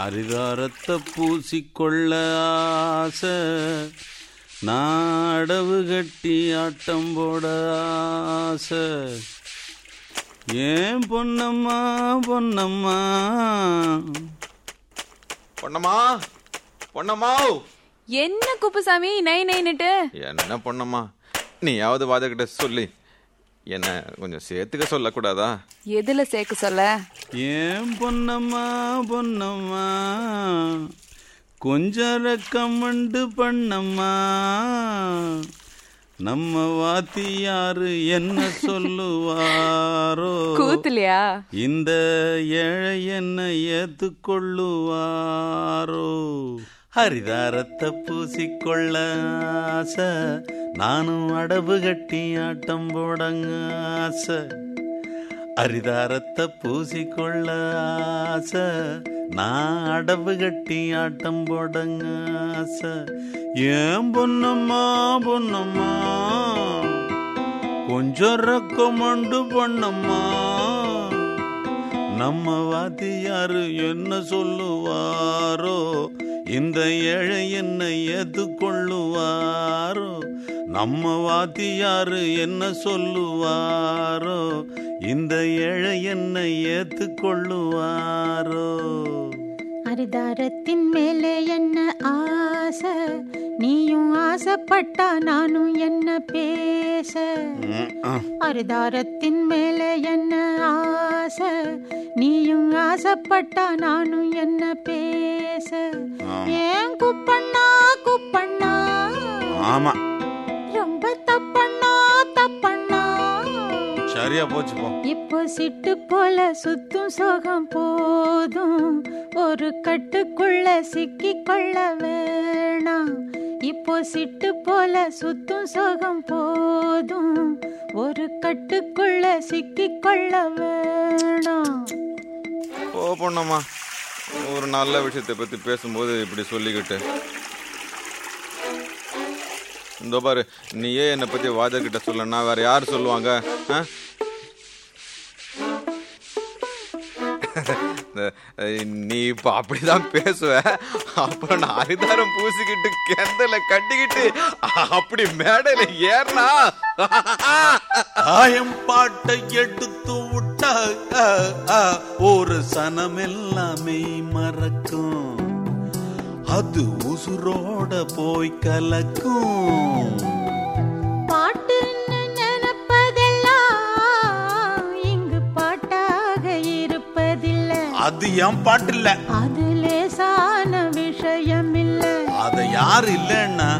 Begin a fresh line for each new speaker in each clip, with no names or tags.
அரிதாரத்தை பூசிக்கொள்ள ஆசை. நாடவு கட்டி ஆட்டம் போட ஆசை. ஏன் பொன்னம்மா பொன்னம்மா?
பொண்ணம்மா பொண்ணம்மா
என்ன குப்புசாமி நை நைன்னுட்டு?
என்ன பொண்ணம்மா நீயாவது வாதகிட்ட சொல்லி. என்ன கொஞ்சம் சேர்த்துக்க சொல்லக்கூடாதா?
எதுல சேர்க்க சொல்ல?
ஏன் பொன்னம்மா பொன்னம்மா? கொஞ்சம் ரெக்கமெண்டு பண்ணம்மா? நம்ம வாத்தியாரு என்ன சொல்லுவாரோ?
கூத்துலையா?
இந்த ஏழை என்ன ஏத்துக்கொள்ளுவாரோ? ஹரிதாரத்தை பூசிக்கொள்ள ஆசை. நானும் அடவு கட்டி ஆட்டம் போடங்க ஆசை. ஹரிதாரத்தை பூசிக்கொள்ள ஆசை. நான் அடவு கட்டி ஆட்டம் போடங்க ஆசை. ஏன் பொண்ணம்மா பொண்ணம்மா கொஞ்சம் ரெக்கமெண்டு பண்ணம்மா நம்ம வாத்தியாரு என்ன சொல்லுவாரோ இந்த ஏழை என்ன ஏத்துக்கொள்ளுவாரோ நம்ம வாத்தியாரு என்ன சொல்லுவாரோ இந்த ஏழை என்ன ஏத்துக்கொள்ளுவாரோ
அரிதாரத்தின் மேலே என்ன ஆசை? நீயும் ஆசைப்பட்டா நானும் என்ன பேச. அரிதாரத்தின் மேலே என்ன ஆசை நீயும் ஆசைப்பட்டா நானும் என்ன பேச. ஏன் குப்பண்ணா குப்பண்ணா?
ஆமா.
ரொம்ப தப்பண்ணா தப்பண்ணா?
சரியா போச்சு போ.
இப்போ சிட்டு போல சுத்தும் சோகம் போதும். ஒரு கட்டுக்குள்ள சிக்கிக் கொள்ள வேணாம். இப்போ சிட்டு போல சுத்தும் சோகம் போதும். ஒரு கட்டுக்குள்ள சிக்கி கொள்ள வேணாம்.
ஓ பொண்ணம்மா ஒரு நல்ல விஷயத்தை பத்தி பேசும்போது இப்படி சொல்லிக்கிட்டு. இந்த பாரு நீயே என்னை பத்தி வாதகிட்ட சொல்லனா வேற யார் சொல்லுவாங்க ஆ? நீ இப்போ அப்படிதான் பேசுவ. அப்புறம் நான் அரிதாரம் பூசிக்கிட்டு கெந்தல கட்டிக்கிட்டு அப்படி மேடையில ஏறினா.
ஆயம் பாட்டை எடுத்து விட்டா ஆ, சனம் எல்லாமே மறக்கும். அது உசுரோட போய் கலக்கும். அது என் பாட்டு இல்ல
அது லேசான விஷயம் இல்லை
அத யார் இல்லைன்னா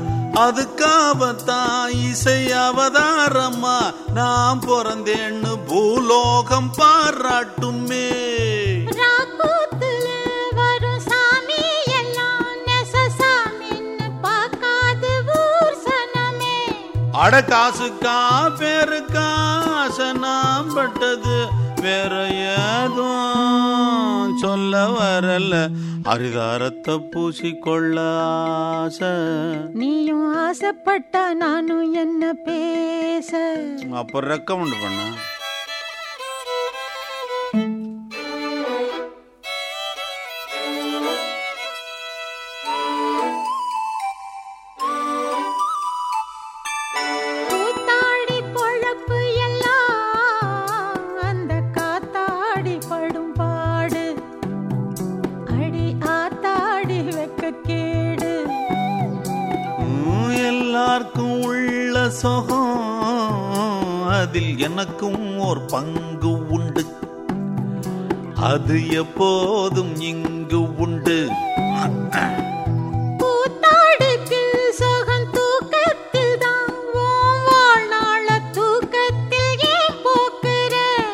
அதுக்காகத்தான் இசை அவதாரமா நான் பிறந்தேன்னு பூலோகம் பாராட்டுமே. அட காசுக்கா பேருக்கா ஆசை நான் பட்டது. வேற ஏதும் சொல்ல வரல. அரிதாரத்தை பூசிக்கொள்ள ஆசை.
நீயும் ஆசைப்பட்டா நானும் என்ன பேச?
அப்ப ரெக்கமெண்ட் பண்ண.
கேடு.
எல்லாருக்கும் உள்ள சுகம் அதில் எனக்கும் ஒரு பங்கு உண்டு. அது எப்போதும் இங்கு உண்டு.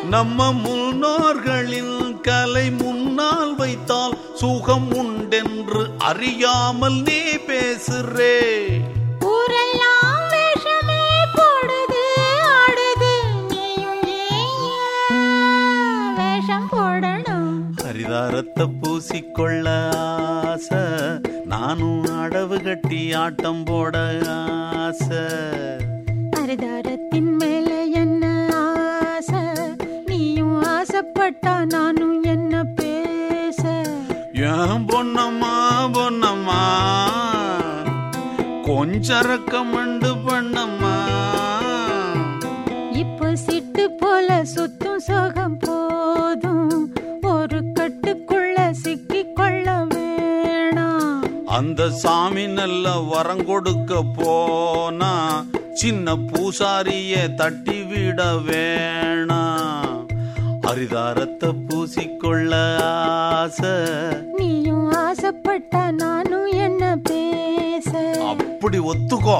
நம்ம முன்னோர்களின் கலை முன்னால் வைத்தால் சுகம் உண்டென்று அறியாமல் நீ பேசுறே. ஹரிதாரத்தை பூசிக்கொள்ள ஆசை நானும் அடவு கட்டி ஆட்டம் போட ஆசை.
அரிதாரத்தின் மேல என்ன ஆசை? நீயும் ஆசைப்பட்டா நானும் என்ன பேச?
ஏன் பொன்னம்மா கொஞ்சரக்கமண்டு பண்ணம்மா.
இப்போ சிட்டு போல சுத்தும் சோகம் போதும். ஒரு கட்டுக்குள்ள சிக்கிக் கொள்ள வேணாம்.
அந்த சாமி நல்ல வரம் கொடுக்க போனா சின்ன பூசாரிய தட்டி விட வேணாம். அரிதாரத்தை பூசிக்கொள்ள ஆசை.
நீயும் ஆசைப்பட்டா
ஒத்துக்கோ.